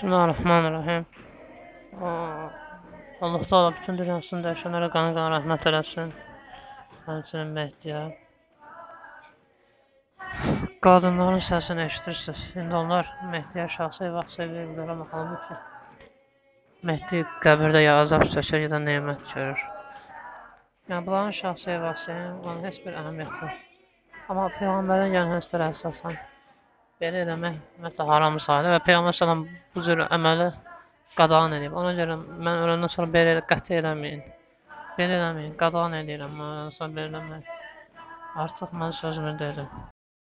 Bismillahirrahmanirrahim. Allah Taala bütün dünyasını dəyişənlərə qanı qanı rəhmət eləsin. Həmçinin Mehdiyə. Qadınların səsini eşidirsiniz. İndi onlar Mehdiyə şəxsi vaxt verirlər, amma halbuki Mehdi qəbirdə ya əzab çəkir, ya da nemət görür. Yəni bunların şəxsi vaxtı, onun heç bir əhəmiyyəti. Amma Peyğəmbərin yəni hədislərə əsasən belə eləmək ümumiyyətlə haram sayılır və Peyğəmbər sallam bu cür əməli qadağan edib. Ona görə mən öləndən sonra belə qəti eləməyin. Belə eləməyin. Qadağan edirəm. Mən öləndən sonra belə eləməyin. Artıq mən sözümü dedim.